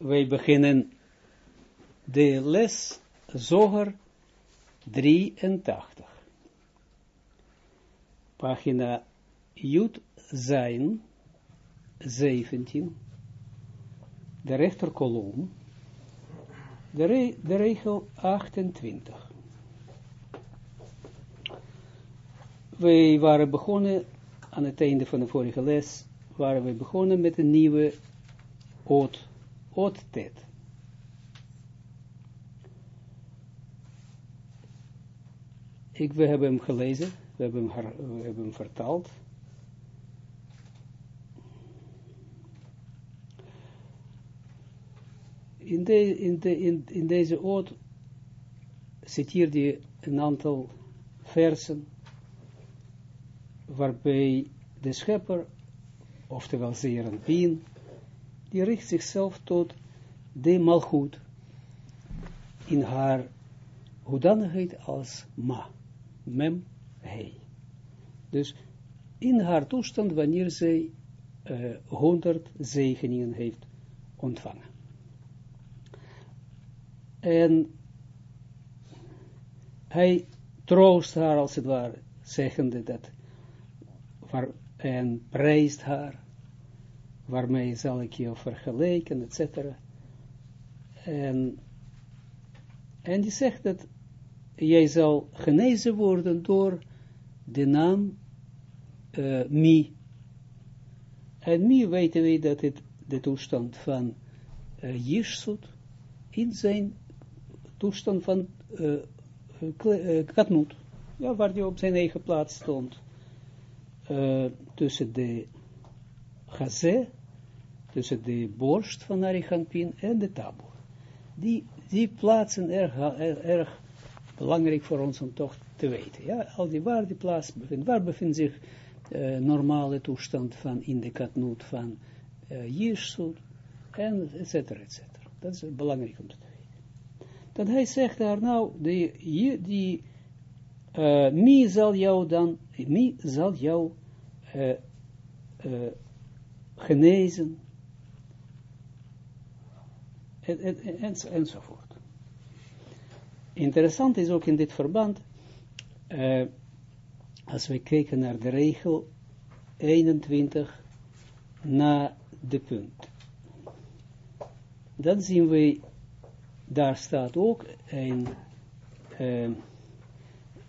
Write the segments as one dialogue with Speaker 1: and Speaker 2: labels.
Speaker 1: wij beginnen de les Zoger 83. Pagina Jut zijn 17, de rechterkolom, de, de regel 28. Wij waren begonnen, aan het einde van de vorige les, waren we begonnen met een nieuwe oot, oottet. Ik, we hebben hem gelezen, we hebben hem, we hebben hem vertaald. In, de, in, de, in, deze oot citeert hij een aantal versen waarbij de schepper, oftewel Zeeranpien, die richt zichzelf tot de malgoed in haar hoedanigheid als ma, mem, he. Dus in haar toestand wanneer zij honderd uh, zegeningen heeft ontvangen. En hij troost haar als het ware, zeggende dat en prijst haar, waarmee zal ik je vergelijken, etc. En, en die zegt dat jij zal genezen worden door de naam uh, Mi. En Mi weten we dat het de toestand van uh, Jishsut in zijn toestand van uh, ja, waar hij op zijn eigen plaats stond. Tussen de gazé, tussen de borst van Arichampin en de tabor. Die, die plaatsen erg, erg, belangrijk voor ons om toch te weten. Ja, al die waar die plaats bevindt, waar bevindt zich uh, normale toestand van in de van uh, Jirsut en et. Dat is belangrijk om te weten. Dan hij zegt daar nou, die, die uh, mi zal jou dan, mi zal jou genezen, en, en, en, enzovoort. Interessant is ook in dit verband, uh, als we kijken naar de regel 21 na de punt. Dan zien we, daar staat ook een uh,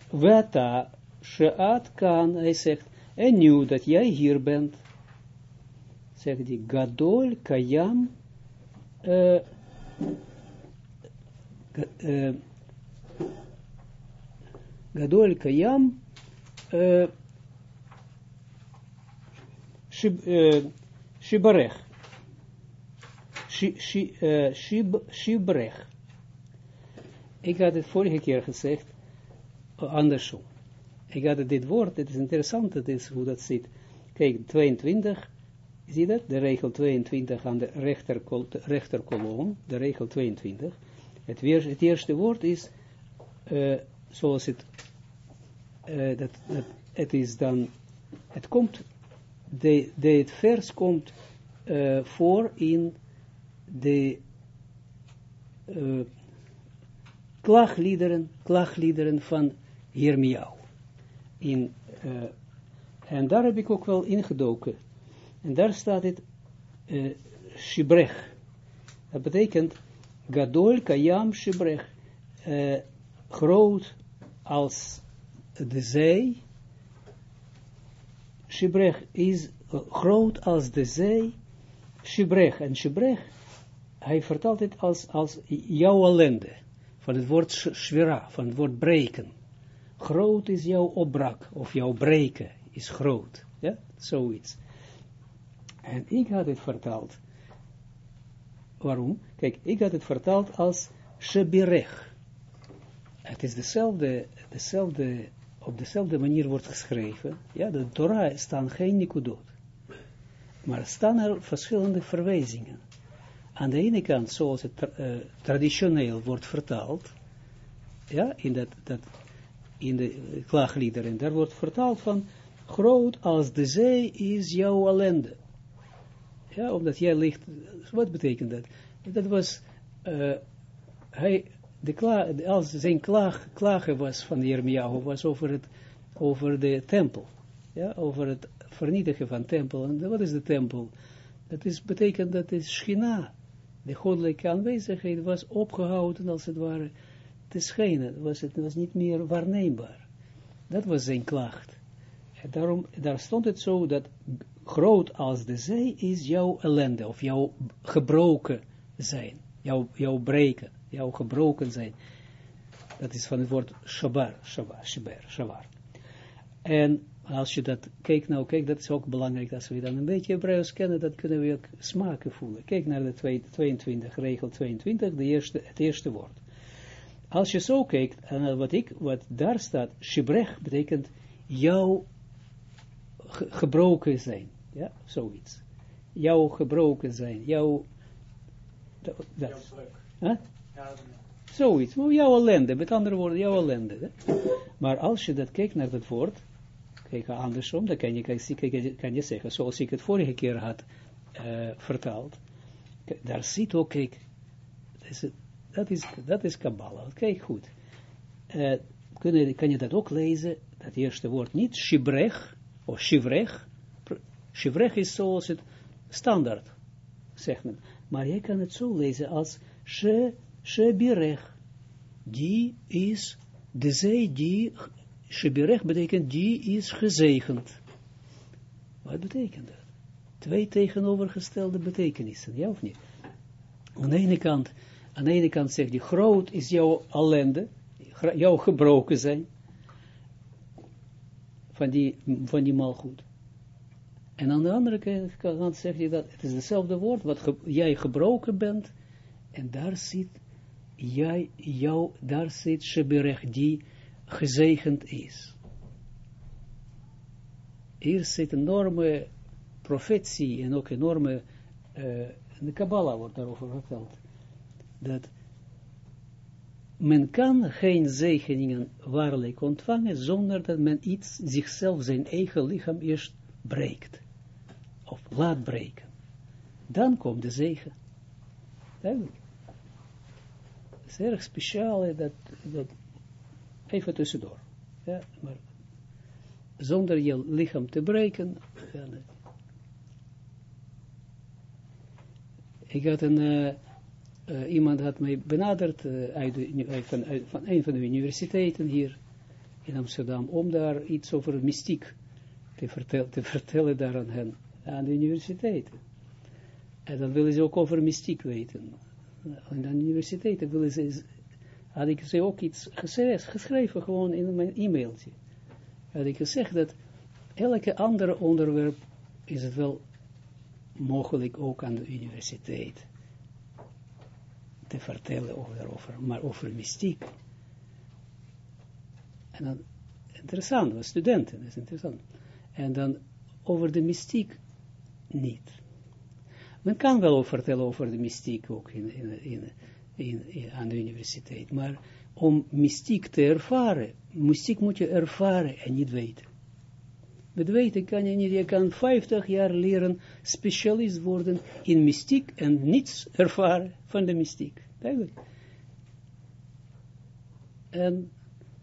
Speaker 1: weta sheat kan, hij zegt, en nu dat jij hier bent, zegt hij, gadol kayam, uh, gadol kayam, shib, shibarech, shib, shibrech. Ik had het vorige keer gezegd, andersom. Ik had dit woord, het is interessant, het is hoe dat zit. Kijk, 22, zie dat? De regel 22 aan de rechter, rechterkolom, de regel 22. Het, weer, het eerste woord is, uh, zoals het, uh, dat, het is dan, het komt, de, de, het vers komt uh, voor in de klagliederen, klagliederen van Jeremiao in, en daar heb ik ook wel ingedoken. En daar staat het uh, shibrech. Dat betekent gadol kayam shibrech. Uh, groot als de zee. Shibrech is groot als de zee. Shibrech. En shibrech, hij vertaalt het als, als jouw ellende. Van het woord shvira, van het woord breken groot is jouw opbrak, of jouw breken is groot. Ja, zoiets. En ik had het vertaald. Waarom? Kijk, ik had het vertaald als Shebirech. Het is dezelfde, dezelfde, op dezelfde manier wordt geschreven. Ja, de Torah staan geen Nikudot. Maar staan er verschillende verwijzingen. Aan de ene kant, zoals het uh, traditioneel wordt vertaald, ja, in dat, dat in de klaagliederen. Daar wordt vertaald van, groot als de zee is jouw ellende. Ja, omdat jij ligt, wat betekent dat? Dat was, uh, hij, de kla als zijn klaag, klagen was van Jeremiahu, was over, het, over de tempel. Ja, over het vernietigen van tempel. En wat is de tempel? Dat is, betekent dat is Schina. De goddelijke aanwezigheid was opgehouden als het ware te schijnen. Was het was niet meer waarneembaar. Dat was zijn klacht. En daarom, daar stond het zo dat groot als de zee is jouw ellende, of jouw gebroken zijn, jouw, jouw breken, jouw gebroken zijn. Dat is van het woord shabar, shabar, shabar, shabar. En als je dat, kijk nou, kijk, dat is ook belangrijk, als we dan een beetje Hebreeuws kennen, dat kunnen we ook smaken voelen. Kijk naar de 22, regel 22, de eerste, het eerste woord. Als je zo kijkt, en wat, ik, wat daar staat, shibrech betekent jouw gebroken zijn. Ja, zoiets. Jouw gebroken zijn, jouw... Dat, dat. Huh? Ja, zoiets, jouw ellende, met andere woorden, jouw ellende. Hè? Maar als je dat kijkt naar dat woord, kijk andersom, dan kan je, kan, kan je zeggen, zoals ik het vorige keer had uh, vertaald, daar zit ook, kijk, dat is, dat is Kabbalah, kijk goed. Uh, kun je, kan je dat ook lezen, dat eerste woord niet, shibrech, of shivrech, shivrech is zoals het standaard, zegt men. Maar je kan het zo lezen als she, shebirech, die is de zee die Shebirech betekent, die is gezegend. Wat betekent dat? Twee tegenovergestelde betekenissen, ja of niet? Aan de ene kant, aan de ene kant zegt hij, groot is jouw ellende, jouw gebroken zijn, van die, van die malgoed. En aan de andere kant zegt hij dat, het is hetzelfde woord, wat jij gebroken bent, en daar zit, jij, jou, daar zit Shebirech, die gezegend is. Hier zit een enorme profetie en ook enorme, uh, de Kabbalah wordt daarover verteld, dat men kan geen zegeningen waarlijk ontvangen zonder dat men iets, zichzelf, zijn eigen lichaam eerst breekt. Of laat breken. Dan komt de zegen. Duidelijk. Het is erg speciaal dat, dat Even tussendoor. Ja, maar zonder je lichaam te breken. Ik had een, uh, uh, iemand had mij benaderd uh, uit de, van, van een van de universiteiten hier in Amsterdam, om daar iets over mystiek te, te vertellen daar aan hen, aan de universiteiten. En dan willen ze ook over mystiek weten. En aan de universiteiten willen ze had ik ze ook iets geschreven, gewoon in mijn e-mailtje. Had ik gezegd dat elke andere onderwerp is het wel mogelijk ook aan de universiteit te vertellen over, daarover, maar over mystiek. En dan, interessant, was studenten, dat is interessant. En dan over de mystiek niet. Men kan wel vertellen over de mystiek ook in, in, in, in, aan de universiteit. Maar om mystiek te ervaren, mystiek moet je ervaren en niet weten. Met weten kan je niet, je kan 50 jaar leren specialist worden in mystiek en niets ervaren van de mystiek. Duidelijk. En,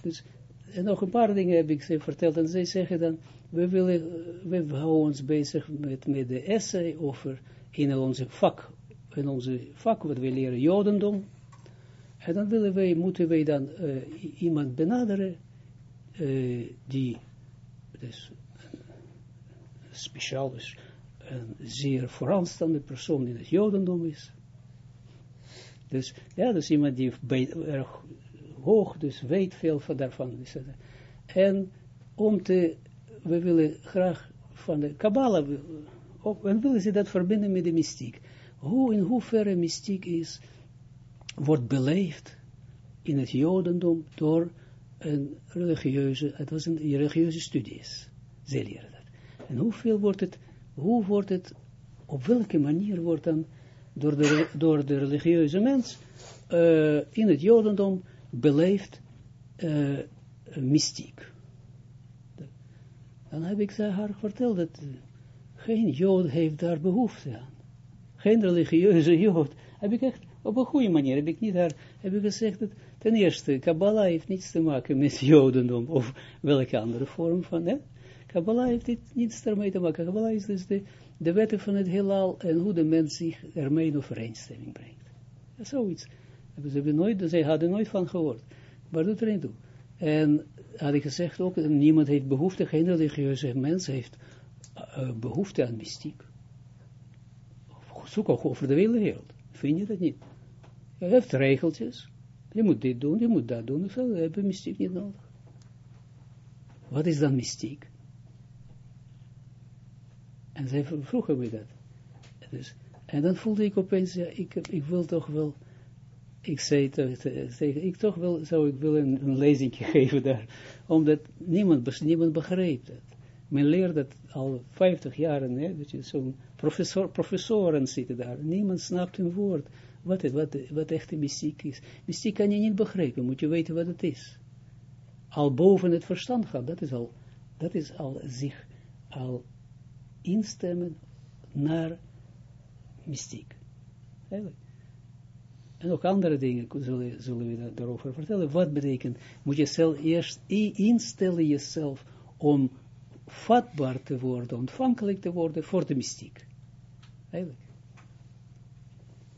Speaker 1: dus, en nog een paar dingen heb ik ze verteld en zij zeggen dan, we willen, we houden ons bezig met, met de essay over in onze vak in onze vak, wat we leren Jodendom. En dan willen wij, moeten wij dan uh, iemand benaderen, uh, die dus speciaal is, een zeer vooraanstaande persoon in het Jodendom is. Dus ja, dus iemand die erg hoog, dus weet veel van daarvan. En om te, we willen graag van de Kabbalah, en willen ze dat verbinden met de mystiek hoe in hoeverre mystiek is, wordt beleefd in het jodendom door een religieuze, het was een religieuze studies. Ze leren. En hoeveel wordt het, hoe wordt het, op welke manier wordt dan door de, door de religieuze mens uh, in het jodendom beleefd uh, mystiek. Dan heb ik haar verteld dat geen jood heeft daar behoefte aan geen religieuze jood heb ik echt, op een goede manier, heb ik niet haar, heb ik gezegd dat, ten eerste, Kabbalah heeft niets te maken met Jodendom, of welke andere vorm van, hè? Kabbalah heeft dit, niets ermee te maken. Kabbalah is dus de, de wetten van het heelal en hoe de mens zich ermee in overeenstemming brengt. Zoiets. Ze hebben nooit, zij hadden nooit van gehoord. Maar doet er niet toe. En had ik gezegd ook, niemand heeft behoefte, geen religieuze mens heeft uh, behoefte aan mystiek. Zoek ook over de hele wereld. Vind je dat niet? Je hebt regeltjes. Je moet dit doen, je moet dat doen. We hebben mystiek niet nodig. Wat is dan mystiek? En zij vroegen me dat. Dus, en dan voelde ik opeens, ja, ik, ik wil toch wel, ik zei tegen, ik toch wel, zou ik willen een, een lezing geven daar, omdat niemand, niemand begreep dat. Men leert dat al 50 jaar, hè, dat je zo'n professor, professoren zitten daar, niemand snapt een woord, wat, wat, wat echte mystiek is. Mystiek kan je niet begrijpen, moet je weten wat het is. Al boven het verstand gaat, dat is al, dat is al zich, al instemmen naar mystiek. En ook andere dingen zullen, zullen we daarover vertellen. Wat betekent, moet je zelf eerst instellen jezelf om vatbaar te worden, ontvankelijk te worden voor de mystiek. Eigenlijk.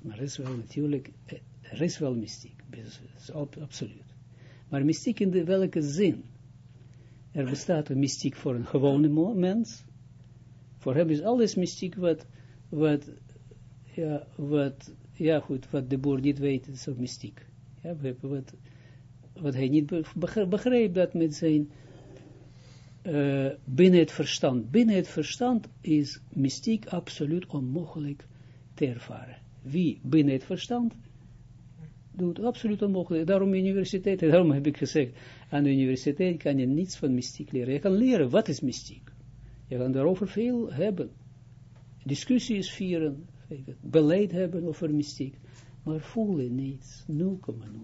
Speaker 1: Maar er is wel natuurlijk, er is wel mystiek, absoluut. Maar mystiek in de welke zin? Er bestaat een mystiek voor een gewone mens, voor hem is alles mystiek wat, wat, ja, wat, ja goed, wat de boer niet weet, is ook mystiek. Ja, wat, wat hij niet begrijpt dat met zijn, uh, binnen het verstand. Binnen het verstand is mystiek absoluut onmogelijk te ervaren. Wie binnen het verstand doet absoluut onmogelijk. Daarom universiteit, daarom heb ik gezegd, aan de universiteit kan je niets van mystiek leren. Je kan leren wat is mystiek. Je kan daarover veel hebben. Discussies vieren, beleid hebben over mystiek. Maar voelen niets, 0,0.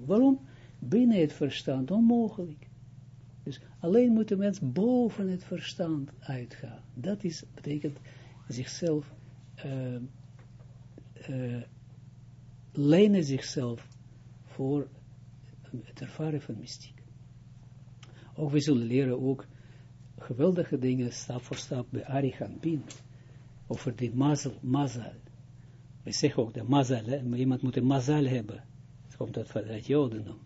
Speaker 1: Waarom? Binnen het verstand onmogelijk. Dus alleen moet de mens boven het verstand uitgaan. Dat is, betekent zichzelf, uh, lenen zichzelf voor het ervaren van mystiek. Ook we zullen leren ook geweldige dingen, stap voor stap, bij Arichampin, over die mazel, mazal. We zeggen ook de mazal, hè, iemand moet een mazal hebben. Het komt uit het Jodendom.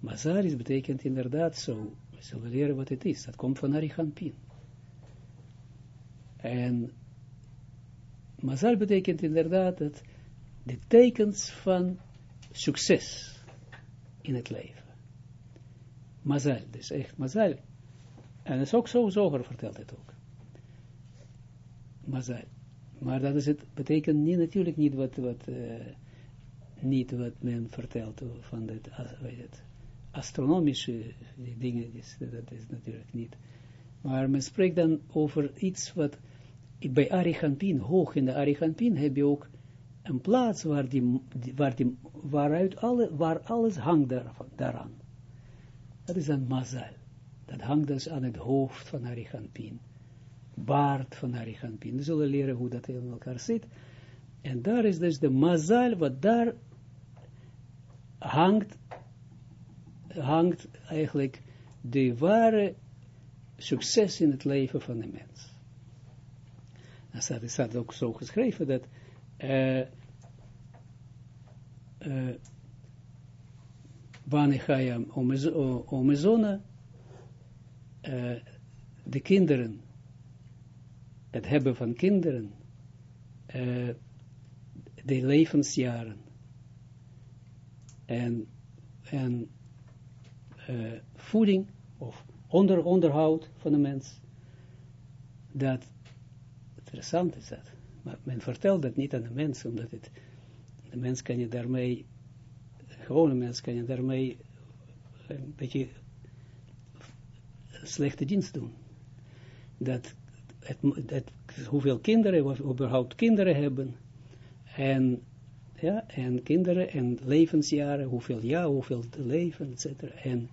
Speaker 1: Mazal is betekent inderdaad zo, we zullen leren wat het is, dat komt van Arichampin. En mazal betekent inderdaad dat de tekens van succes in het leven. Mazal, dus echt mazal en dat is ook zo, Zoger vertelt het ook. Mazal. Maar dat is het, betekent niet, natuurlijk niet wat, wat, uh, niet wat men vertelt van het, het astronomische dingen, dat is natuurlijk niet. Maar men spreekt dan over iets wat, bij Arichampin, hoog in de Arichampin, heb je ook een plaats waar die, waar die, waaruit alle, waar alles hangt daaraan. Dat is een mazal. Dat hangt dus aan het hoofd van Arichampin. Baard van Arichampin. We zullen leren hoe dat in elkaar zit. En daar is dus de mazal, wat daar hangt, hangt eigenlijk de ware succes in het leven van de mens. Dan staat, staat ook zo geschreven dat uh, uh, wanneer ga uh, de kinderen, het hebben van kinderen, uh, de levensjaren en, en uh, voeding of onder, onderhoud van de mens, dat interessant is dat. Maar men vertelt dat niet aan de mens, omdat het, de mens kan je daarmee, gewone mens kan je daarmee een beetje slechte dienst doen. Dat, het, hoeveel kinderen, of überhaupt kinderen hebben, en, ja, en kinderen en levensjaren, hoeveel jaar, hoeveel leven, etc. En,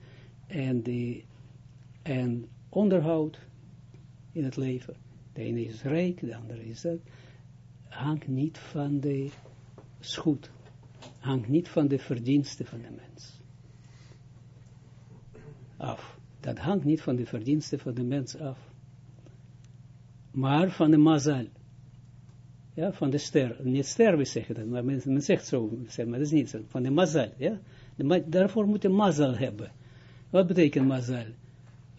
Speaker 1: en, de, en onderhoud in het leven. De ene is rijk, de andere is dat. Hangt niet van de goed hangt niet van de verdiensten van de mens af. Dat hangt niet van de verdiensten van de mens af. Maar van de mazal. Ja, van de ster. Niet ster, we zeggen dat, maar men, men zegt zo, maar dat is niet zo. Van de mazal, ja. De, daarvoor moet je mazal hebben. Wat betekent mazal?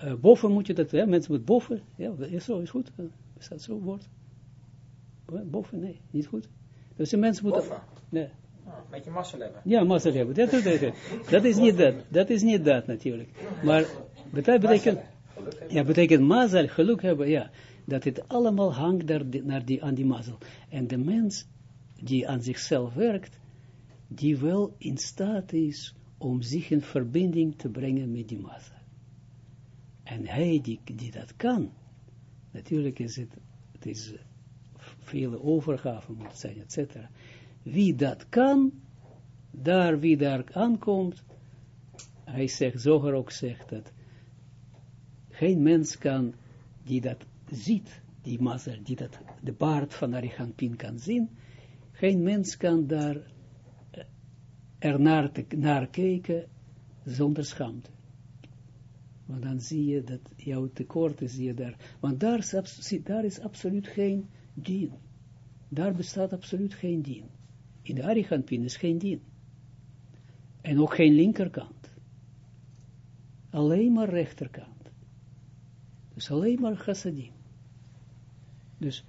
Speaker 1: Uh, boven moet je dat, ja, mensen moeten boven, ja, is zo, is goed. Is dat zo woord? Boven, nee, niet goed. Dus de mensen moeten...
Speaker 2: Boven?
Speaker 1: Nee.
Speaker 2: Een beetje mazzel hebben.
Speaker 1: Ja, mazzel hebben. Dat, dat, dat, dat is niet dat. Dat is niet dat natuurlijk. Maar dat betekent... Ja, betekent mazzel, geluk hebben, ja. Dat het allemaal hangt daar, naar die, aan die mazzel. En de mens die aan zichzelf werkt, die wel in staat is om zich in verbinding te brengen met die mazzel. En hij die, die dat kan, natuurlijk is het, het is vele overgave moet zijn, etc. Wie dat kan, daar wie daar aankomt, hij zegt, Zoger ook zegt dat, geen mens kan, die dat ziet, die mazer, die dat, de baard van Arichampin kan zien, geen mens kan daar er naar, te, naar kijken zonder schaamte. Want dan zie je dat jouw tekorten zie je daar. Want daar is, daar is absoluut geen dien. Daar bestaat absoluut geen dien. In de Ariganpin is geen dien. En ook geen linkerkant. Alleen maar rechterkant. Dus alleen maar chassadim. Dus,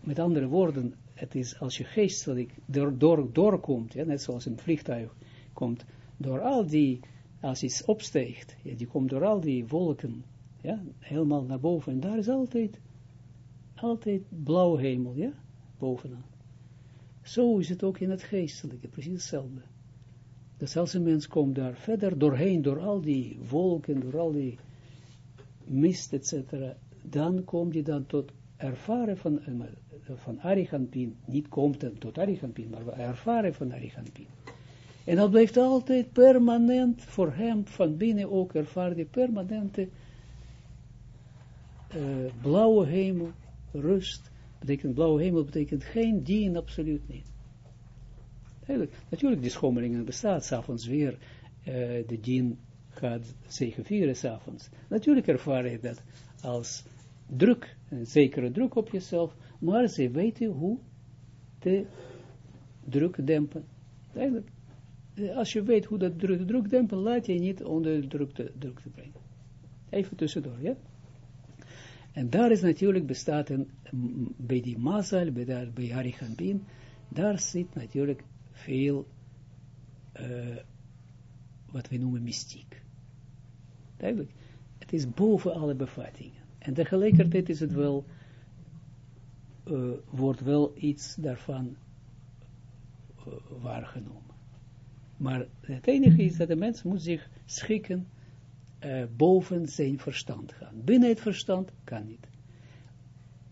Speaker 1: met andere woorden, het is als je geestelijk door, door, doorkomt, ja, net zoals een vliegtuig komt, door al die, als iets opsteegt, ja, die komt door al die wolken, ja, helemaal naar boven, en daar is altijd, altijd blauwe hemel, ja, bovenaan. Zo is het ook in het geestelijke, precies hetzelfde. Dus mens komt daar verder doorheen, door al die wolken, door al die mist, etc., dan komt hij dan tot ervaren van, van Ariganpin, niet komt tot Ariganpin, maar ervaren van Ariganpin. En dat blijft altijd permanent voor hem, van binnen ook ervaren die permanente uh, blauwe hemel, rust, betekent blauwe hemel, betekent geen dien, absoluut niet. Natuurlijk, die schommelingen bestaat, s'avonds weer, uh, de dien gaat vieren s'avonds. Natuurlijk ervaar je dat als druk, een zekere druk op jezelf, maar ze weten hoe te druk dempen. Eigenlijk, als je weet hoe dat druk, druk dempen, laat je niet onder druk te, druk te brengen. Even tussendoor, ja. En daar is natuurlijk bestaat een, bij die mazal, bij, daar, bij daar zit natuurlijk veel, uh, wat we noemen mystiek. Duidelijk. Het is boven alle bevattingen. En tegelijkertijd is het wel, uh, wordt wel iets daarvan uh, waargenomen. Maar het enige is dat de mens moet zich schikken uh, boven zijn verstand gaan. Binnen het verstand kan niet.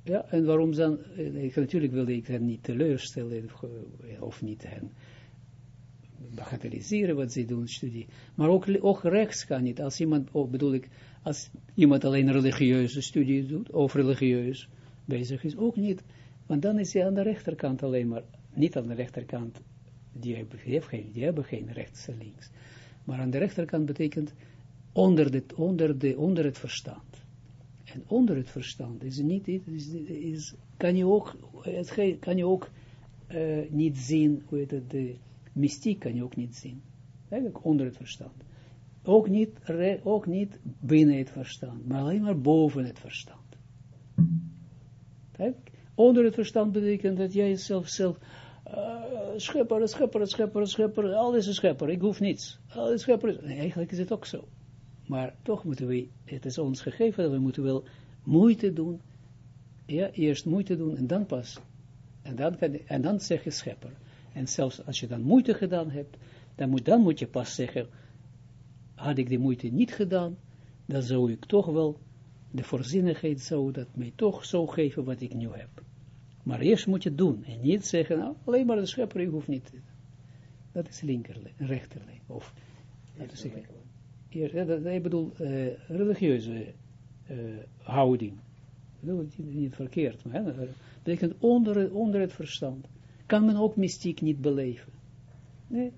Speaker 1: Ja, en waarom dan, ik, natuurlijk wilde ik hen niet teleurstellen of, of niet hen bagatelliseren wat ze doen, studie. Maar ook, rechts kan niet. Als iemand, oh, bedoel ik, als iemand alleen religieuze studie doet, of religieus bezig is, ook niet. Want dan is hij aan de rechterkant alleen maar, niet aan de rechterkant, die hebben, die geen, die hebben geen rechts en links. Maar aan de rechterkant betekent onder, de, onder, de, onder het verstand. En onder het verstand is niet, is, is, kan je ook, het, kan je ook uh, niet zien, hoe heet het, de mystiek kan je ook niet zien. Eigenlijk onder het verstand. Ook niet, ook niet binnen het verstand, maar alleen maar boven het verstand. Onder het verstand betekent dat jij jezelf zelf, uh, schepper, schepper, schepper, schepper, alles is schepper, ik hoef niets. Alles schepper nee, eigenlijk is het ook zo. Maar toch moeten we, het is ons gegeven dat we moeten wel moeite doen, ja, eerst moeite doen en dan pas, en dan, kan, en dan zeg je schepper. En zelfs als je dan moeite gedaan hebt, dan moet, dan moet je pas zeggen, had ik die moeite niet gedaan, dan zou ik toch wel, de voorzienigheid zou dat mij toch zo geven wat ik nu heb. Maar eerst moet je doen en niet zeggen, nou, alleen maar de schepper, je hoeft niet. Dat is linkerlijn, rechterlijn. Of, laten we zeggen, ik bedoel, uh, religieuze uh, houding. Ik bedoel, niet, verkeerd, maar betekent onder, onder het verstand. kan men ook mystiek niet beleven. Nee.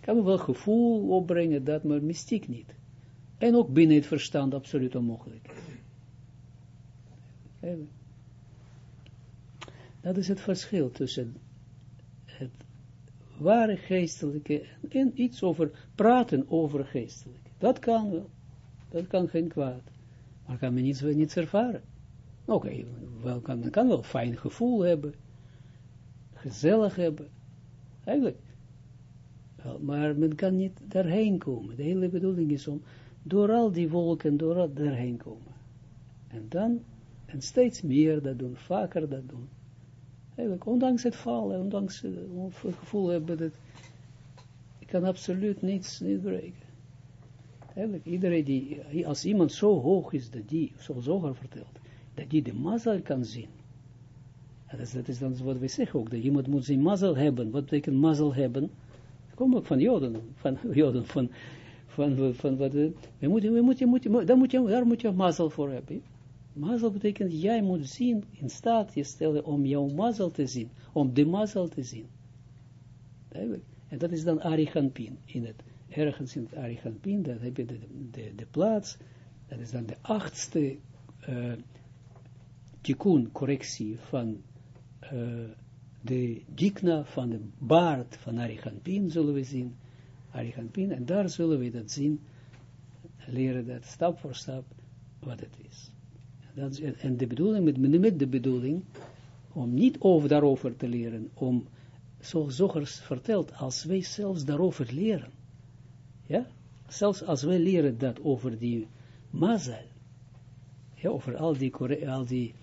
Speaker 1: Kan men wel gevoel opbrengen, dat, maar mystiek niet. En ook binnen het verstand absoluut onmogelijk. Dat is het verschil tussen het ware geestelijke en iets over praten over geestelijke. Dat kan wel. Dat kan geen kwaad. Maar kan men niets, niets ervaren. Oké, wel kan, kan wel fijn gevoel hebben. Gezellig hebben. Eigenlijk. Wel, maar men kan niet daarheen komen. De hele bedoeling is om door al die wolken, door al daarheen komen. En dan, en steeds meer dat doen, vaker dat doen. Eigenlijk, ondanks het vallen, ondanks het gevoel hebben dat ik kan absoluut niets niet breken. Eigenlijk, iedereen die, als iemand zo hoog is, dat die, zoals Zoger vertelt, dat die de mazzel kan zien. Dat is, dat is dan wat we zeggen ook, dat iemand moet zijn mazzel hebben. Wat betekent mazzel hebben? Kom ook van Joden, van Joden, van, van, van, van wat, we moeten, we moeten, moet, daar, moet je, daar moet je mazzel voor hebben. Mazzel betekent, jij moet zien, in staat je stellen om jouw mazzel te zien, om de mazzel te zien. En dat is dan Ariganpin, in het, ergens in het Ariganpin, dan heb je de, de, de, plaats, dat is dan de achtste uh, tikkun, correctie van uh, de dikna, van de baard van Ariganpin, zullen we zien, Ariganpin, en daar zullen we dat zien, leren dat stap voor stap, wat het is. Dat is, en de bedoeling, met, de bedoeling, om niet over daarover te leren, om, zoals Zogers vertelt, als wij zelfs daarover leren, ja, zelfs als wij leren dat over die mazal, ja, over al die, al die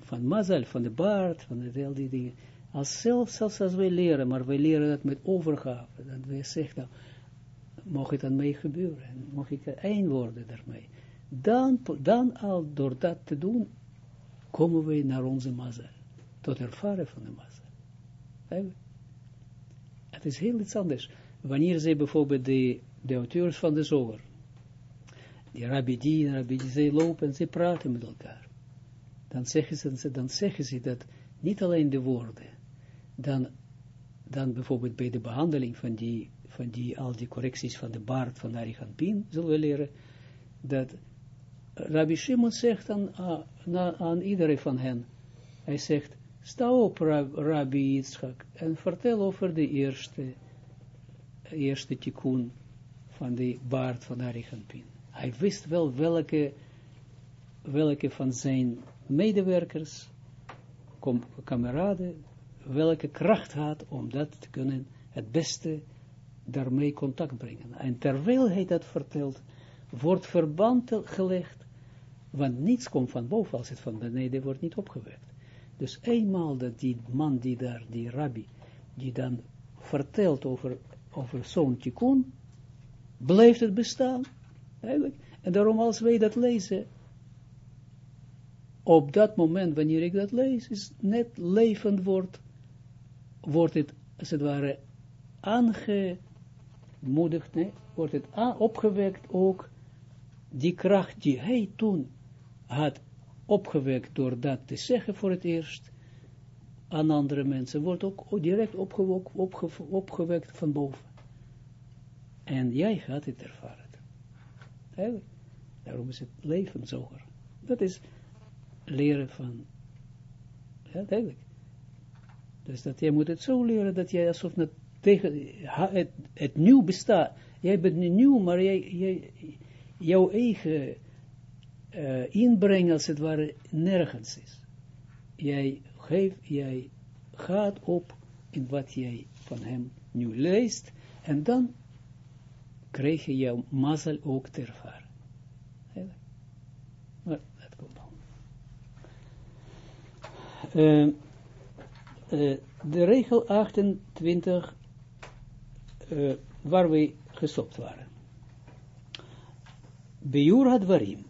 Speaker 1: van mazal, van de baard, van de, al die dingen, als zelfs, zelfs als wij leren, maar wij leren dat met overgave, dat wij zeggen, nou, mocht het aan mij gebeuren, mocht ik één worden daarmee dan, dan al door dat te doen, komen we naar onze mazzel, tot ervaren van de mazzel. Het is heel iets anders. Wanneer zij bijvoorbeeld de, de auteurs van de zoger, die rabbi die rabbi die, zij lopen en zij praten met elkaar. Dan zeggen ze, dan zeggen ze dat niet alleen de woorden, dan, dan bijvoorbeeld bij de behandeling van die, van die, al die correcties van de baard van Pin, zullen we leren, dat Rabbi Shimon zegt aan, aan, iedereen van hen, hij zegt, sta op Rabbi Yitzchak en vertel over de eerste, eerste tikkun van de baard van Arichampin. Hij wist wel welke, welke van zijn medewerkers, kameraden, welke kracht had om dat te kunnen, het beste daarmee contact brengen. En terwijl hij dat vertelt, wordt verband gelegd want niets komt van boven als het van beneden wordt niet opgewekt. Dus eenmaal dat die man die daar, die rabbi, die dan vertelt over, over zo'n tikkun, blijft het bestaan. Eigenlijk. En daarom als wij dat lezen, op dat moment, wanneer ik dat lees, is net levend wordt, wordt het, als het ware, aangemoedigd, nee, wordt het opgewekt ook, die kracht die hij toen had opgewekt door dat te zeggen voor het eerst aan andere mensen, wordt ook direct opgewekt, opgewekt van boven. En jij gaat het ervaren. Eigenlijk. Daarom is het leven zoger. Dat is leren van, ja. Dus dat jij moet het zo leren, dat jij alsof het tegen, het, het nieuw bestaat. Jij bent nu nieuw, maar jij, jij, jouw eigen uh, inbrengen als het ware nergens is. Jij, geeft, jij gaat op in wat jij van hem nu leest en dan krijg je jouw mazzel ook te ervaren. Maar dat komt dan. Uh, uh, de regel 28, uh, waar we gestopt waren. Bejur hadvarim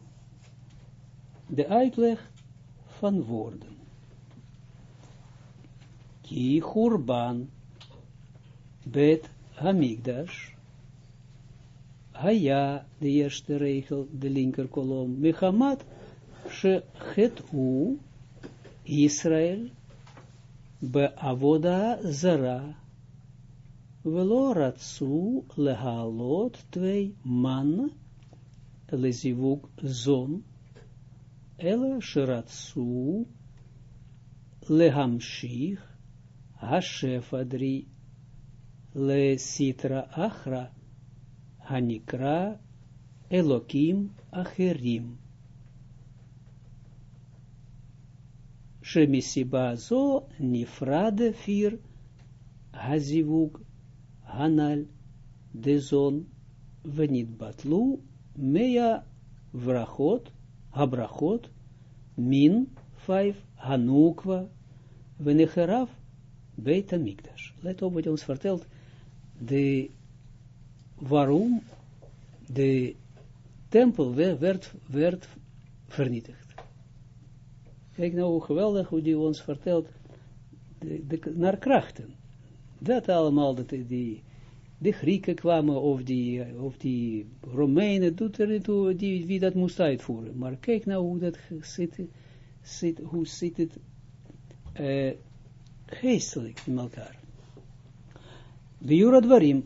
Speaker 1: de uitleg van woorden. Ki Churban Bet Hamigdash Haya, de eerste regel, de linker kolom, Mechamat Shechet U Israël. Beavoda zara, velo ratsu lehalot twee man, lezivuk zon, ela shiratsu lehamshich, hashefa drie, le sitra achra, hanikra, elokim acherim. Shemisiba zo nifrade hazivug hanal de zon venit batlu mea vrachot habrachot min vijf hanukwa venecheraf beta mikdash. Let op wat ons vertelt, de waarom de tempel werd, werd vernietigd. Kijk nou hoe geweldig hoe die ons vertelt, de, de, naar krachten. Dat allemaal, dat die, de Grieken kwamen, of die, of die Romeinen, doet er niet die, wie dat moest uitvoeren. Maar kijk nou hoe dat zit, zit hoe zit het uh, geestelijk in elkaar. De Juradwarim,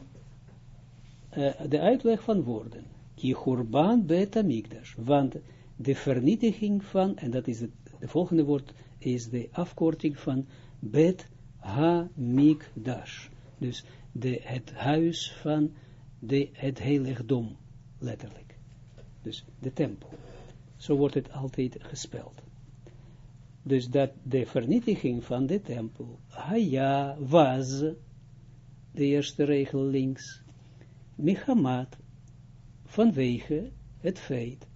Speaker 1: uh, de uitleg van woorden, die Churban bet Migdash, want de vernietiging van, en dat is het de volgende woord is de afkorting van Bet Ha-Mikdash. Dus de, het huis van de, het heiligdom, letterlijk. Dus de tempel. Zo wordt het altijd gespeld. Dus dat de vernietiging van de tempel, Haya was, de eerste regel links, Michamat, vanwege het feit,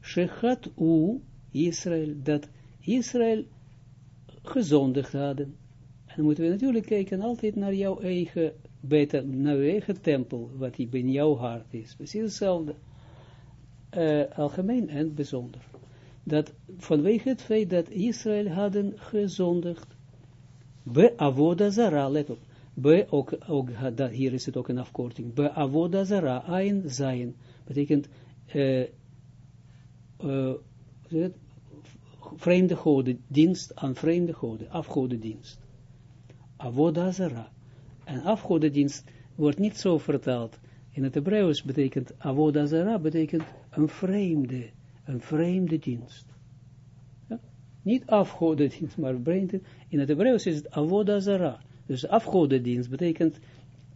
Speaker 1: Shechat u, Israël, dat Israël gezondigd hadden. En dan moeten we natuurlijk kijken altijd naar jouw eigen, beter, naar tempel, wat in jouw hart is. Precies hetzelfde. Uh, algemeen en bijzonder. Dat vanwege het feit dat Israël hadden gezondigd, be avoda zara, let op, be ook, dat, hier is het ook een afkorting, be avoda zara, ein zijn, betekent, uh, uh, vreemde goden, dienst aan vreemde goden, afgodendienst. Avodazara. En afgodendienst wordt niet zo vertaald. In het Hebreeuws betekent avodazara, betekent een vreemde, een vreemde dienst. Ja? Niet afgodendienst, maar vreemde. In het Hebreeuws is het avodazara. Dus afgodendienst betekent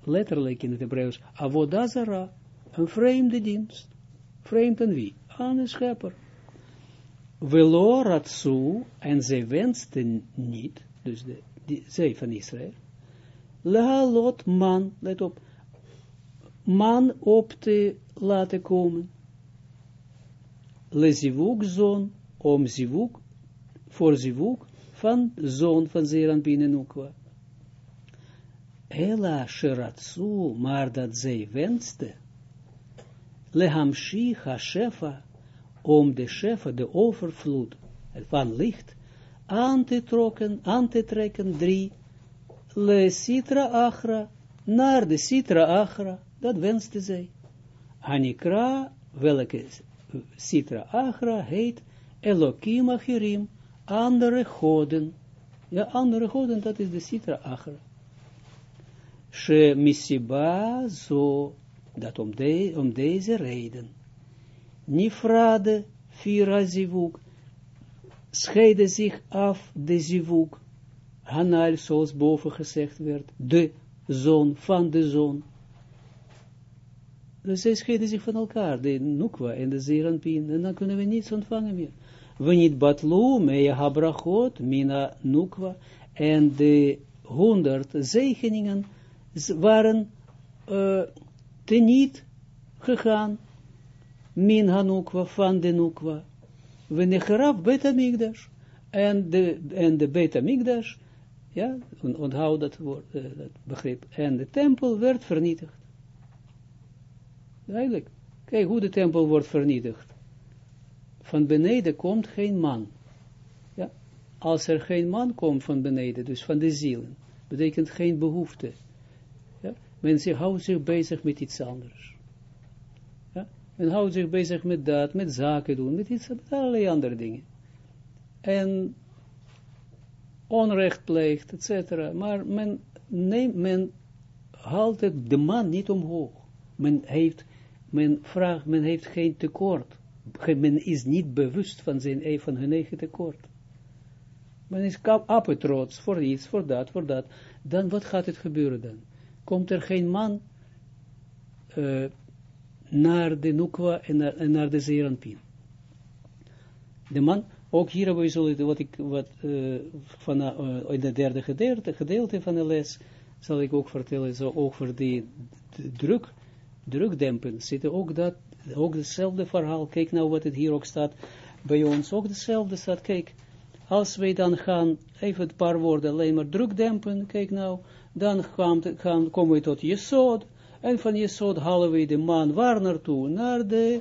Speaker 1: letterlijk in het Hebreeuws avodazara, een vreemde dienst. Vreemd aan wie? Aan een schepper. Velo ratsu, en zij wensten niet, dus de, die, zij van Israël, lot man, let op, man op te laten komen. Le zon, om zivuk, voor zivuk, van zoon van Zeran Binenukwa. Ela shiratsu, maar dat zij wenste, lehamshi ha-shefa, om de shefa, de overvloed van licht, aan te, trokken, aan te trekken, drie, le sitra achra, naar de sitra achra, dat wenste zij. Anikra, welke sitra achra heet, Elohim achirim, andere goden. Ja, andere goden, dat is de sitra achra. She misiba zo, dat om, de, om deze reden nifrade fira zivuk, scheiden zich af de zivuk, hanal, zoals boven gezegd werd, de zoon van de zoon. Dus zij scheiden zich van elkaar, de nukwa en de zeranpien, en dan kunnen we niets ontvangen meer. We niet batlu, meja habrachot, mina nukwa, en de honderd zegeningen waren uh, teniet gegaan, min hanukwa van de nukwa. We negeraf beta migdash. En de, en de beta migdash, ja, onthoud dat, woord, uh, dat begrip. En de tempel werd vernietigd. Eigenlijk. Kijk hoe de tempel wordt vernietigd. Van beneden komt geen man. Ja. Als er geen man komt van beneden, dus van de zielen, betekent geen behoefte. Ja. Mensen houden zich bezig met iets anders. Men houdt zich bezig met dat, met zaken doen, met iets, met allerlei andere dingen. En onrecht pleegt, etc. Maar men, neemt, men haalt de man niet omhoog. Men heeft, men vraagt, men heeft geen tekort. Men is niet bewust van zijn van hun eigen tekort. Men is apetrots voor iets, voor dat, voor dat. Dan wat gaat het gebeuren dan? Komt er geen man uh, naar de Nukwa en naar, naar de Zeranpin. De man, ook hier hebben we zullen, wat ik, wat, uh, van uh, in de derde gedeelte, van de les, zal ik ook vertellen, zo over die druk, drukdempen, zitten. Ook dat, ook hetzelfde verhaal, kijk nou wat het hier ook staat, bij ons. Ook hetzelfde staat, kijk, als wij dan gaan, even een paar woorden, alleen maar drukdempen, kijk nou, dan gaan, gaan, komen we tot Jesod, en van Jesod halen we de man waar naartoe? Naar de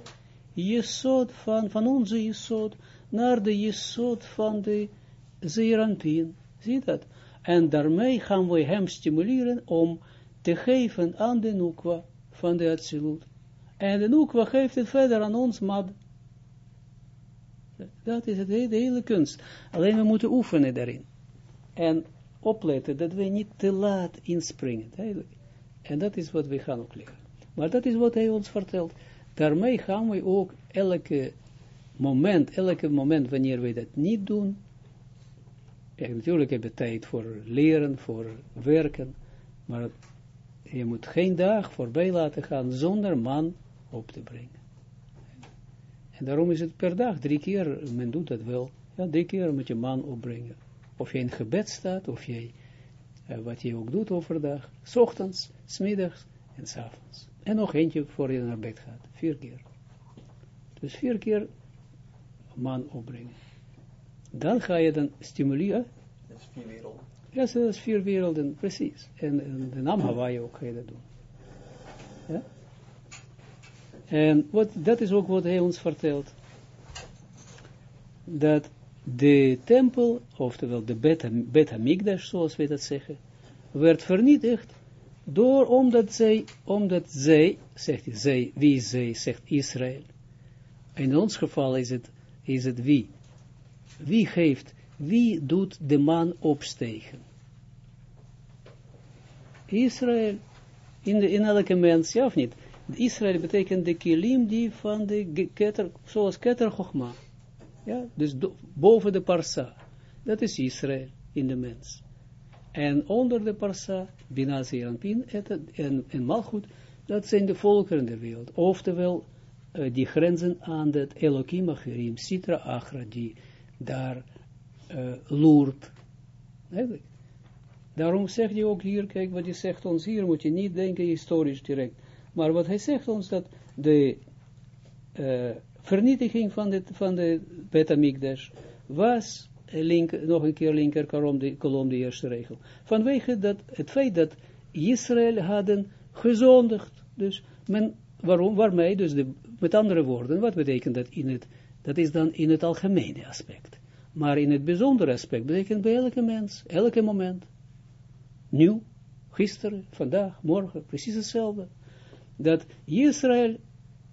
Speaker 1: Jesod van, van onze Jesod, naar de Jesod van de Zeranpin. Zie dat? En daarmee gaan we hem stimuleren om te geven aan de Nukwa van de Atsilut. En de Nukwa geeft het verder aan ons mad. Dat is het, de hele kunst. Alleen we moeten oefenen daarin. En opletten dat we niet te laat inspringen. En dat is wat we gaan ook leren. Maar dat is wat hij ons vertelt. Daarmee gaan we ook elke moment, elke moment wanneer we dat niet doen, natuurlijk heb je tijd voor leren, voor werken, maar je moet geen dag voorbij laten gaan zonder man op te brengen. En daarom is het per dag, drie keer, men doet dat wel, ja, drie keer moet je man opbrengen. Of je in gebed staat, of jij uh, wat je ook doet overdag, s ochtends, s middags en s avonds. En nog eentje voor je naar bed gaat, vier keer. Dus vier keer man opbrengen. Dan ga je dan stimuleren.
Speaker 2: Dat is vier werelden.
Speaker 1: Ja, dat is vier werelden, precies. En, en de naam Hawaii ook ga je dat doen. Ja? En wat, dat is ook wat hij ons vertelt. Dat de tempel, oftewel de Bet Hamikdash, zoals we dat zeggen, werd vernietigd door, omdat zij, omdat zij, zegt hij, zij, wie zij, zegt Israël. In ons geval is het, is het wie. Wie geeft, wie doet de man opstegen? Israël, in, de, in elke mens, ja of niet? Israël betekent de kilim die van de keter, zoals keter Chogma. Ja, dus boven de parsa. Dat is Israël in de mens. En onder de parsa, Bina Zeranpin en, en Malchut, dat zijn de volkeren der wereld. Oftewel, uh, die grenzen aan het Elohim Acherim, Sitra Achra, die daar uh, loert. Daarom zegt hij ook hier, kijk wat hij zegt ons hier, moet je niet denken historisch direct. Maar wat hij zegt ons, dat de uh, vernietiging van de, van de Betamikdash was, link, nog een keer linker kolom de, kolom de eerste regel, vanwege dat, het feit dat Israël hadden gezondigd. Dus men, waarom, waarmee, dus de, met andere woorden, wat betekent dat in het, dat is dan in het algemene aspect. Maar in het bijzondere aspect betekent bij elke mens, elke moment, nieuw, gisteren, vandaag, morgen, precies hetzelfde. Dat Israël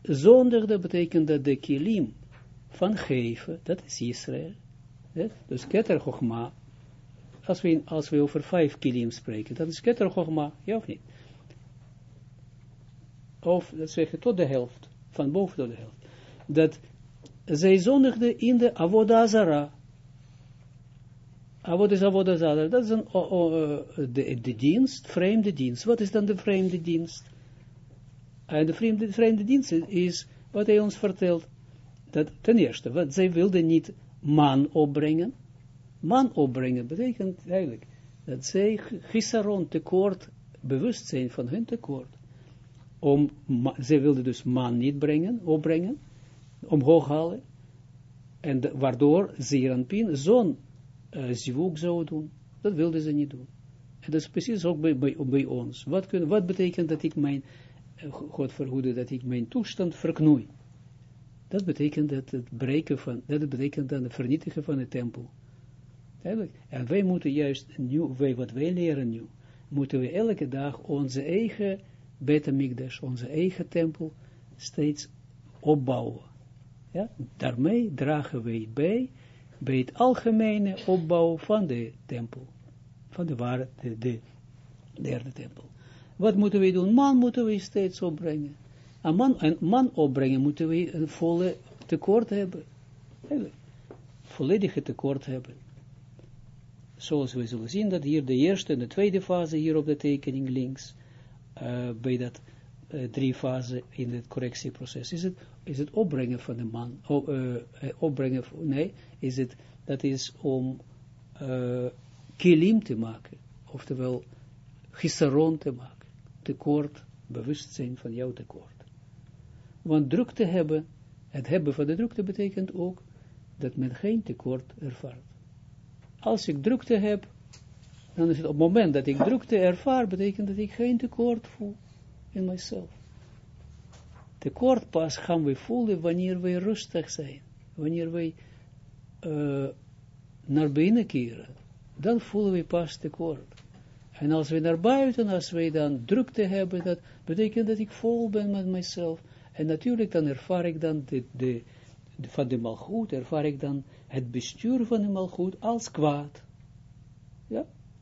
Speaker 1: zondigde betekent dat de kilim van geven, dat is Israël. Dus keter chogma, als we, als we over vijf kilim spreken, dat is keter chogma, ja of niet? Of, dat zeggen tot de helft, van boven tot de helft. Dat zij zondigde in de avodazara. Avod is avodazara, dat is een, oh, oh, de, de dienst, vreemde dienst. Wat is dan de vreemde dienst? En de vreemde, vreemde dienst is, wat hij ons vertelt, dat ten eerste, wat zij wilden niet man opbrengen. Man opbrengen betekent eigenlijk dat zij gisaron tekort, bewust zijn van hun tekort. Om, zij wilden dus man niet brengen, opbrengen, omhoog halen, en de, waardoor Zeranpin zo'n uh, zivuk zou doen. Dat wilden ze niet doen. En dat is precies ook bij, bij, ons. Wat, kun, wat betekent dat ik mijn God verhoede dat ik mijn toestand verknoei. Dat betekent dat het breken van, dat betekent dan het vernietigen van de tempel. En wij moeten juist, nu, wij, wat wij leren nu, moeten we elke dag onze eigen Betamikdash, onze eigen tempel, steeds opbouwen. Ja? Daarmee dragen wij bij bij het algemene opbouw van de tempel. Van de ware, de, de derde tempel. Wat moeten we doen? Man moeten we steeds opbrengen. Een man, man opbrengen moeten we een volle tekort hebben. Volledige tekort hebben. Zoals we zullen zien dat hier de eerste en de tweede fase hier op de tekening links, uh, bij dat uh, drie fase in het correctieproces, is het, is het opbrengen van de man, uh, opbrengen, nee, is het, dat is om kilim te maken, oftewel gisaron te maken, tekort, bewustzijn van jouw tekort. Want drukte hebben, het hebben van de drukte betekent ook dat men geen tekort ervaart. Als ik drukte heb, dan is het op het moment dat ik drukte ervaar, betekent dat ik geen tekort voel in mijzelf. Tekort pas gaan we voelen wanneer wij rustig zijn, wanneer wij uh, naar binnen keren, dan voelen we pas tekort. En als we naar buiten, als wij dan drukte hebben, dat betekent dat ik vol ben met mijzelf. En natuurlijk dan ervaar ik dan de, de, de, van de malgoed, ervaar ik dan het bestuur van de malgoed als kwaad.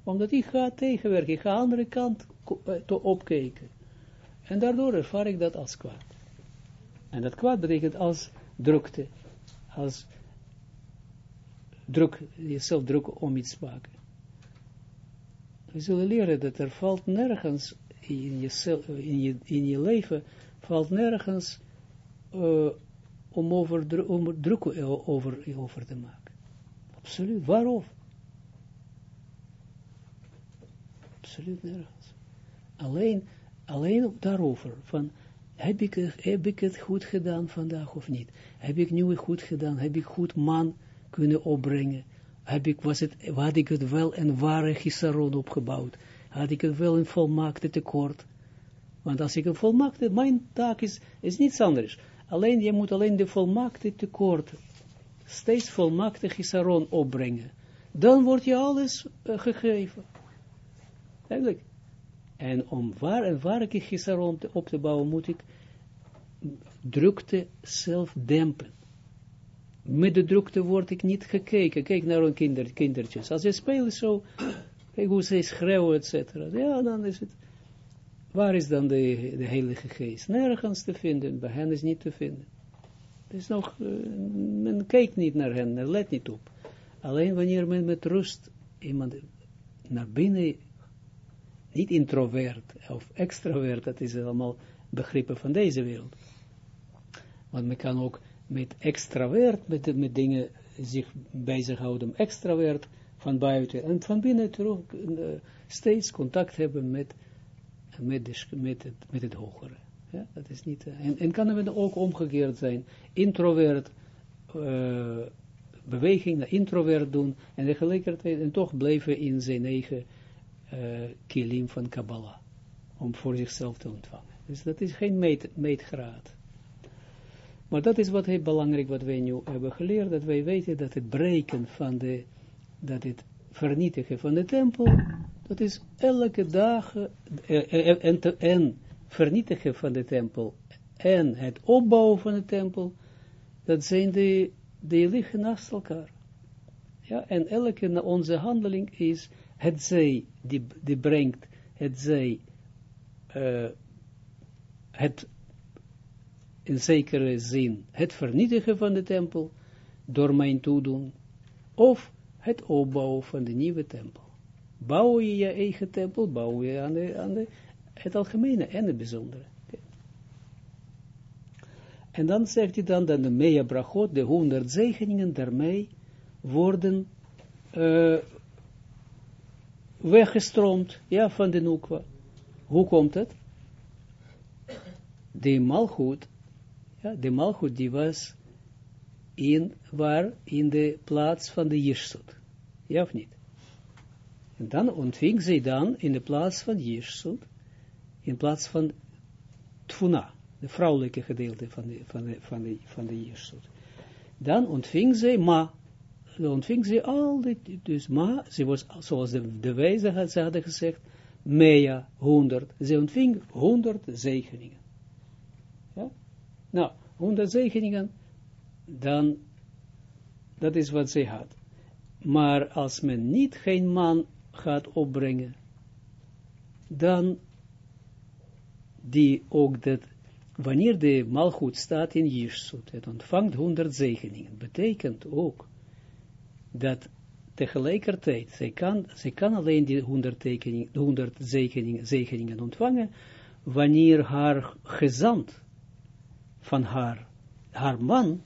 Speaker 1: Omdat ik ga tegenwerken, ik ga andere kant eh, te opkijken. En daardoor ervaar ik dat als kwaad. En dat kwaad betekent als drukte, als druk, jezelf druk om iets maken. We zullen leren dat er valt nergens in, jezelf, in, je, in je leven, valt nergens uh, om, over, om druk over, over te maken. Absoluut. Waarom? Absoluut nergens. Alleen, alleen daarover, van heb ik, heb ik het goed gedaan vandaag of niet? Heb ik nu goed gedaan? Heb ik goed man kunnen opbrengen? Heb ik, was het, had ik het wel een ware gisaron opgebouwd? Had ik het wel een volmaakte tekort? Want als ik een volmaakte, mijn taak is, is niets anders. Alleen, je moet alleen de volmaakte tekort, steeds volmaakte gisaron opbrengen. Dan wordt je alles uh, gegeven. En om waar en waar ik gisaron op te bouwen, moet ik drukte zelf dempen. Met de drukte word ik niet gekeken. Kijk naar een kinder, kindertjes. Als je speelt zo, kijk hoe ze schreeuwen, et cetera. Ja, dan is het... Waar is dan de, de Heilige Geest? Nergens te vinden, bij hen is niet te vinden. is nog, uh, men kijkt niet naar hen, men let niet op. Alleen wanneer men met rust iemand naar binnen, niet introvert of extravert, dat is allemaal begrippen van deze wereld. Want men kan ook met extravert, met, met dingen zich bezighouden, extravert van buiten en van binnen terug uh, steeds contact hebben met met, met, het, hogere. Ja, dat is niet, uh, en, en kan het ook omgekeerd zijn. Introvert, uh, beweging naar introvert doen, en tegelijkertijd en toch blijven in zijn eigen uh, kilim van Kabbalah, om voor zichzelf te ontvangen. Dus dat is geen meet, meetgraad. Maar dat is wat heel belangrijk, wat wij nu hebben geleerd, dat wij weten dat het breken van de, dat het vernietigen van de tempel, dat is elke dag, eh, eh, en, en vernietigen van de tempel, en het opbouwen van de tempel, dat zijn de, die liggen naast elkaar. Ja, en elke onze handeling is, het zij, die, die brengt, het zij, uh, het, in zekere zin, het vernietigen van de tempel, door mijn toedoen, of het opbouwen van de nieuwe tempel. Bouw je je eigen tempel, bouw je aan, de, aan de, het algemene en het bijzondere. En dan zegt hij dan, dat de Mea Brachot, de honderd zegeningen daarmee, worden uh, weggestroomd, ja, van de Nukwa. Hoe komt het? De Malchut, ja, de Malchut die was in, waar, in de plaats van de Jirsut. Ja of niet? En dan ontving zij dan in de plaats van Jirsut, in plaats van Tfuna, de vrouwelijke gedeelte van de, van de, van de, van de Jirsut. Dan ontving zij Ma, ontving zij al dit, dus Ma, ze was, zoals de, de wijze had, ze hadden gezegd, Mea, honderd, ze ontving honderd zegeningen. Ja? Nou, honderd zegeningen, dan Dat is wat zij had. Maar als men niet geen man gaat opbrengen, dan die ook dat, wanneer de malgoed staat in Jirsut, het ontvangt honderd zegeningen, betekent ook dat tegelijkertijd, zij kan, zij kan alleen die honderd, honderd zegeningen, zegeningen ontvangen, wanneer haar gezant van haar, haar man,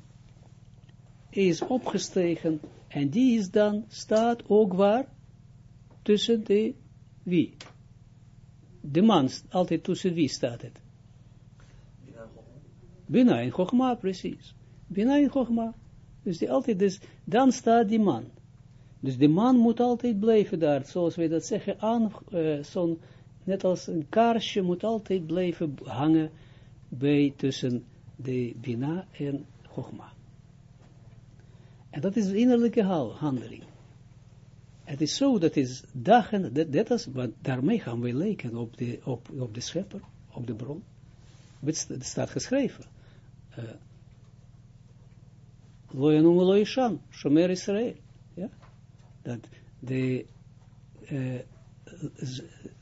Speaker 1: is opgestegen, en die is dan, staat ook waar, tussen de, wie? De man, altijd tussen wie staat het? Bina en Chogma, precies. Bina en Chogma. Dus die altijd, dus, dan staat die man. Dus de man moet altijd blijven daar, zoals wij dat zeggen, aan, uh, zo'n, net als een kaarsje moet altijd blijven hangen bij tussen de Bina en Chogma. En dat is innerlijke handeling. Het is zo, dat is dagen, dat, dat is, want daarmee gaan we lijken op de, op, op de schepper, op de bron. Het staat geschreven. Uh, lo yanum lo shomer Israël. Ja? Dat de uh,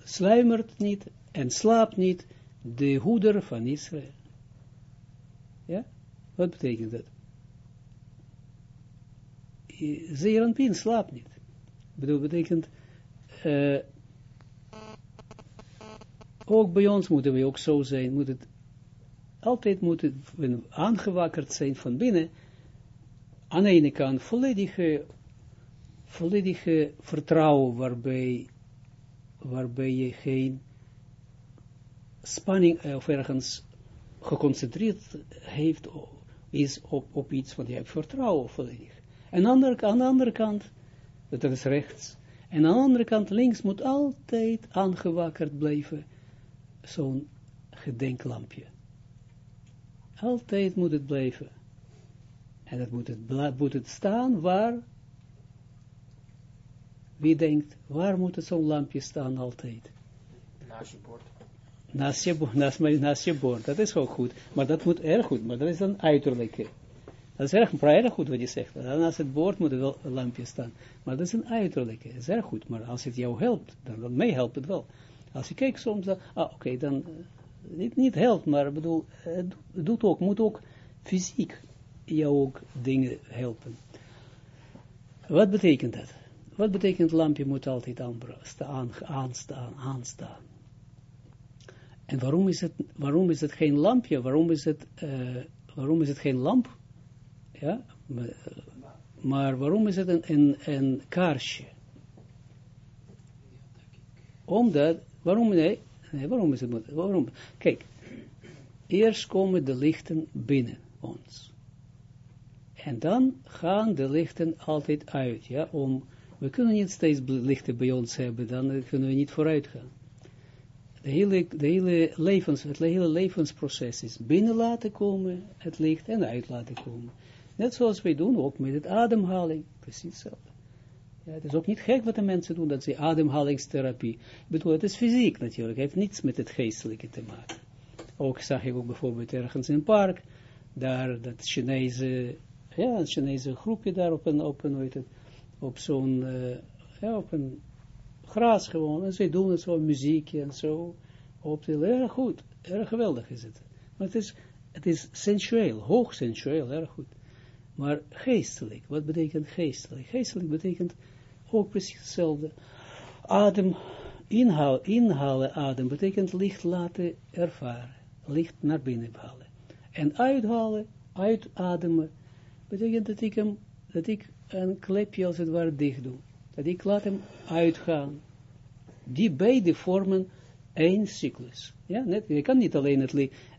Speaker 1: sluimert niet en slaapt niet de hoeder van Israël. Ja? Wat betekent dat? Zeeranpien slaapt niet. Bedoel, betekent, uh, ook bij ons moeten we ook zo zijn, moet het, altijd moet het aangewakkerd zijn van binnen, aan de ene kant volledige, volledige vertrouwen waarbij, waarbij je geen spanning eh, of ergens geconcentreerd heeft, is op, iets, want je hebt vertrouwen volledig. En ander, aan de andere kant, dat is rechts, en aan de andere kant links moet altijd aangewakkerd blijven zo'n gedenklampje. Altijd moet het blijven. En dat moet het, moet het staan waar, wie denkt, waar moet het zo'n lampje staan altijd?
Speaker 2: Naast je bord.
Speaker 1: Naast je, naast, naast je bord, dat is ook goed. Maar dat moet erg goed, maar dat is een uiterlijke. Dat is erg, erg goed wat je zegt. Dan als het bord moet er wel een lampje staan. Maar dat is een uiterlijke. Dat is erg goed. Maar als het jou helpt, dan, dan mij helpt het wel. Als je kijkt soms, dan, ah oké, dan, uh, niet, niet helpt, maar bedoel, het doet ook, moet ook fysiek jou ook dingen helpen. Wat betekent dat? Wat betekent lampje moet altijd aanstaan, aanstaan, aanstaan? En waarom is het, waarom is het geen lampje? Waarom is het, uh, waarom is het geen lamp? Ja, maar, waarom is het een, een, een kaarsje? Omdat, waarom nee, nee, waarom is het, waarom, kijk, eerst komen de lichten binnen ons. En dan gaan de lichten altijd uit, ja, om, we kunnen niet steeds lichten bij ons hebben, dan kunnen we niet vooruit gaan. De hele, de hele levens, het hele levensproces is binnen laten komen, het licht, en uit laten komen. Net zoals wij doen, ook met het ademhaling, precies hetzelfde. Ja, het is ook niet gek wat de mensen doen, dat ze ademhalingstherapie, ik bedoel, het is fysiek natuurlijk, het heeft niets met het geestelijke te maken. Ook zag ik ook bijvoorbeeld ergens in een park, daar dat Chinese, ja, een Chinese groepje daar op een, op op zo'n, uh, ja, op een gras gewoon, en ze doen het zo, muziekje en zo, op de, erg goed, erg geweldig is het. Maar het is, het is sensueel, hoog sensueel, erg goed. Maar geestelijk, wat betekent geestelijk? Geestelijk betekent ook precies hetzelfde. Adem, inhaal, inhalen adem, betekent licht laten ervaren. Licht naar binnen halen. En uithalen, uitademen, dat ik, hem, dat ik een klepje als het ware dicht doe. Dat ik laat hem uitgaan. Die beide vormen één cyclus. Ja, net, je kan niet alleen het,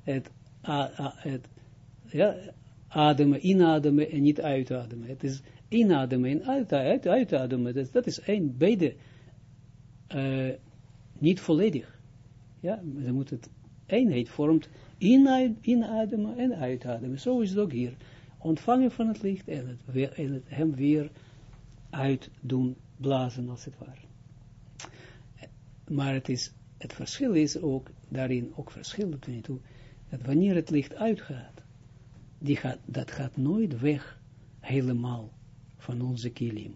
Speaker 1: het, het, ja, ademen, inademen en niet uitademen. Het is inademen en uit, uit, uitademen. Dat, is één, beide uh, niet volledig. Ja, ze moet het eenheid vormt inademen en uitademen. Zo is het ook hier. Ontvangen van het licht en het, weer, en het hem weer uitdoen, blazen als het ware. Maar het, is, het verschil is ook, daarin ook verschil doet niet toe, dat wanneer het licht uitgaat, die gaat, dat gaat nooit weg, helemaal. van onze kilim.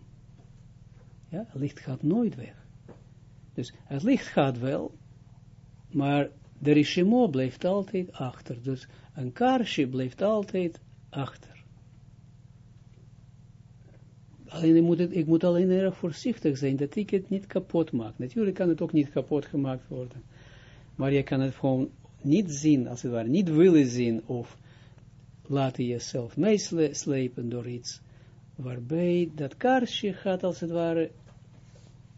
Speaker 1: Ja, het licht gaat nooit weg. Dus het licht gaat wel, maar de rishimo blijft altijd achter. Dus een kaarsje blijft altijd achter. Alleen ik moet, het, ik moet alleen erg voorzichtig zijn dat ik het niet kapot maak. Natuurlijk kan het ook niet kapot gemaakt worden. Maar je kan het gewoon niet zien, als het ware, niet willen zien of laten jezelf meeslepen door iets, waarbij dat kaarsje gaat als het ware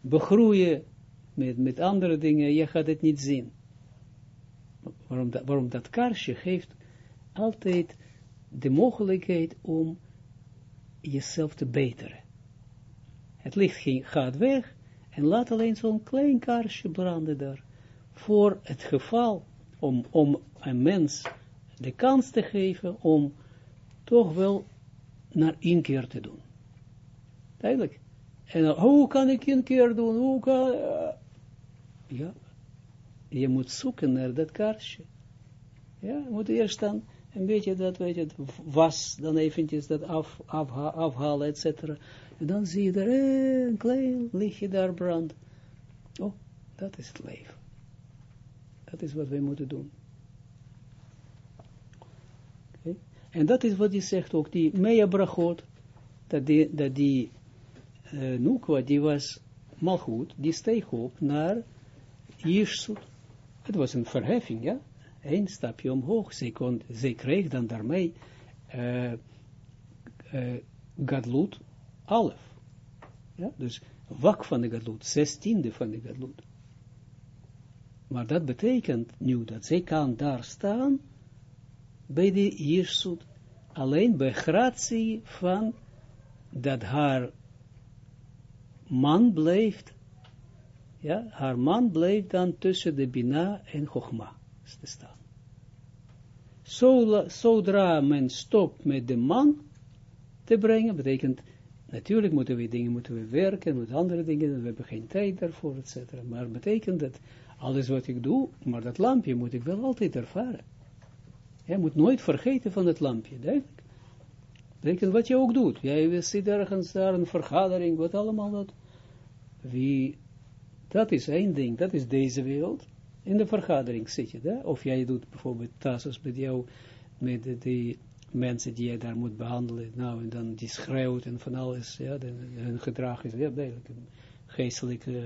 Speaker 1: begroeien met, met andere dingen, je gaat het niet zien. Waarom dat, waarom dat kaarsje geeft altijd de mogelijkheid om jezelf te beteren. Het licht ging, gaat weg en laat alleen zo'n klein kaarsje branden daar. Voor het geval, om, om een mens de kans te geven om toch wel naar inkeer te doen. Duidelijk. En hoe kan ik inkeer doen? Hoe kan... ja, je moet zoeken naar dat kaarsje. Ja, je moet eerst dan een beetje dat, weet je, was, dan eventjes dat af, afhalen, et. Dan zie je eh, een klein lichtje daar brand. Oh, dat is het leven. Dat is wat wij moeten doen. Okay. En dat is wat hij zegt ook, die Mea Brachot, dat die, dat die uh, Nukwa, die was malgoed, die steeg op naar Jirsut. Het was een verheffing, ja een stapje omhoog. Zij, kon, zij kreeg dan daarmee uh, uh, Gadlut Alef. Ja, dus wak van de Gadlut, zestiende van de Gadlut. Maar dat betekent nu dat zij kan daar staan bij de Jirsut, alleen bij gratie van dat haar man blijft, ja, haar man blijft dan tussen de Bina en Chogma te staan. Zodra men stopt met de man te brengen, betekent, natuurlijk moeten we dingen, moeten we werken, met andere dingen, we hebben geen tijd daarvoor, etc. Maar betekent dat, alles wat ik doe, maar dat lampje moet ik wel altijd ervaren. Je moet nooit vergeten van het lampje, duidelijk. Betekent wat je ook doet. Jij zit ergens daar, een vergadering, wat allemaal dat. Wie, dat is één ding, dat is deze wereld in de vergadering zit je, hè? of jij doet bijvoorbeeld tassos met jou, met die mensen die jij daar moet behandelen, nou, en dan die schreeuwt en van alles, ja, hun gedrag is, ja, duidelijk, een geestelijke,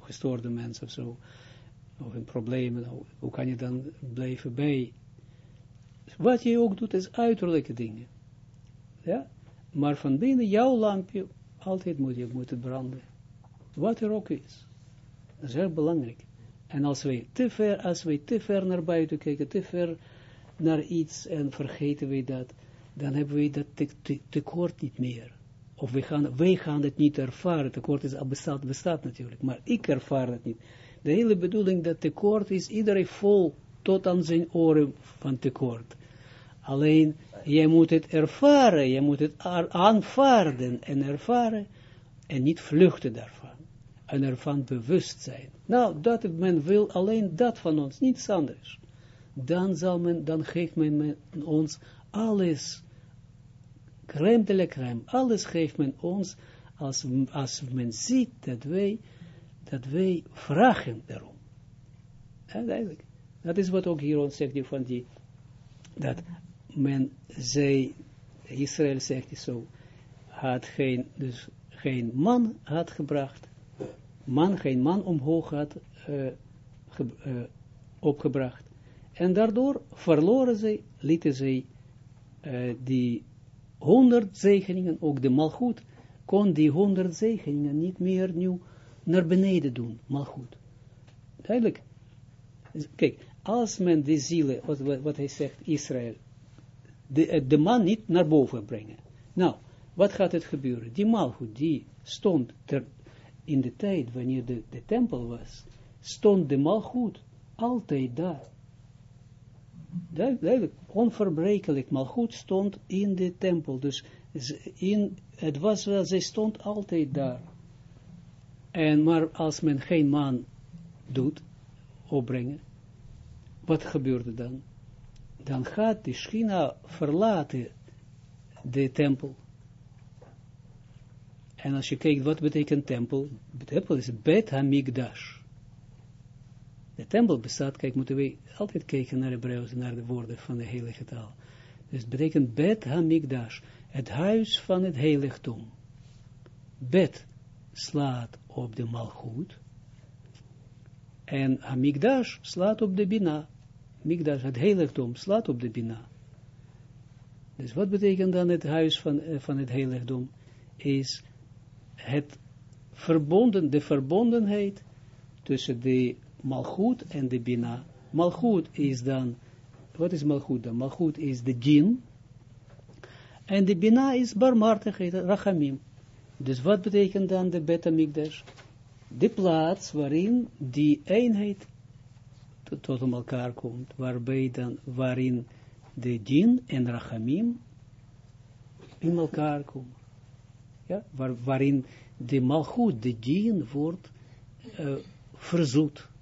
Speaker 1: gestoorde mensen of zo, of een probleem, nou, hoe kan je dan blijven bij? Wat je ook doet, is uiterlijke dingen, ja, maar van binnen jouw lampje, altijd moet je moet het branden, wat er ook is. Dat is heel belangrijk. En als wij te ver, als wij te ver naar buiten kijken, te ver naar iets en vergeten we dat, dan hebben we dat te, tekort niet meer. Of wij gaan, wij gaan het niet ervaren. Tekort is, bestaat, bestaat natuurlijk, maar ik ervaar het niet. De hele bedoeling dat tekort is, iedereen vol tot aan zijn oren van tekort. Alleen, je moet het ervaren, je moet het aanvaarden en ervaren en niet vluchten daarvan en ervan bewust zijn. Nou, dat men wil alleen dat van ons, niets anders. Dan zal men, dan geeft men, ons alles, crème de alles geeft men ons, als, als men ziet dat wij, dat wij vragen daarom. Dat is wat ook hier ons zegt, van die, dat men zei, Israël zegt zo, had geen, dus geen man had gebracht, man, geen man omhoog had uh, uh, opgebracht. En daardoor verloren zij, lieten zij uh, die honderd zegeningen, ook de malgoed, kon die honderd zegeningen niet meer nu naar beneden doen, malgoed. Duidelijk. Kijk, als men de zielen, wat, wat, hij zegt, Israël, de, de man niet naar boven brengen. Nou, wat gaat het gebeuren? Die malgoed, die stond ter, in de tijd wanneer de, de tempel was, stond de malgoed altijd daar. Duidelijk, onverbrekelijk, malgoed stond in de tempel. Dus in, het was wel, zij stond altijd daar. En maar als men geen man doet, opbrengen, wat gebeurde dan? Dan gaat de Schina verlaten de tempel. En als je kijkt, wat betekent tempel? Tempel is Bet Hamikdash. De tempel bestaat, kijk, moeten we altijd kijken naar Hebreeuws, naar de woorden van de heilige taal. Dus het betekent Bet Hamikdash, het huis van het heiligdom. Bet slaat op de malgoed. En Hamikdash slaat op de Bina. Mikdash, het heiligdom, slaat op de Bina. Dus wat betekent dan het huis van, uh, van het heiligdom? Is het verbonden, de verbondenheid tussen de malgoed en de Bina. Malgoed is dan, wat is malgoed dan? Malgoed is de djinn. En de Bina is barmhartigheid, rachamim. Dus wat betekent dan de beta mikdash? De plaats waarin die eenheid tot, tot elkaar komt, waarbij dan, waarin de djinn en rachamim in elkaar komen. Ja, waar, waarin de malgoed, de djinn, wordt uh, verzoet.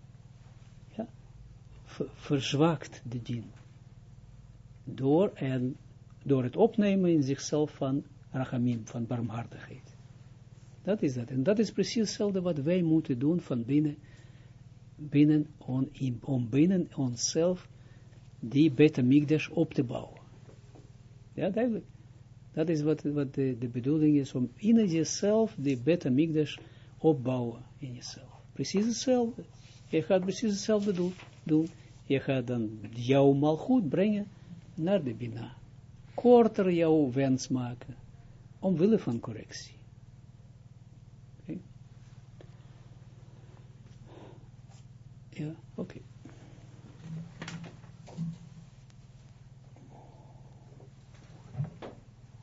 Speaker 1: Verzwakt de djinn. Door, en, door het opnemen in zichzelf van rachamim, van barmhartigheid. Dat is dat. En dat is precies hetzelfde wat wij moeten doen van binnen, binnen on, om binnen onszelf die beta migdash op te bouwen. Ja, duidelijk. Dat is wat, wat de, bedoeling is, om in jezelf die beta migdash opbouwen in jezelf. Precies hetzelfde. Je gaat precies hetzelfde doen. Je gaat dan jouw mal goed brengen naar de Bina. Korter jouw wens maken, omwille van correctie. Ja, oké. Okay.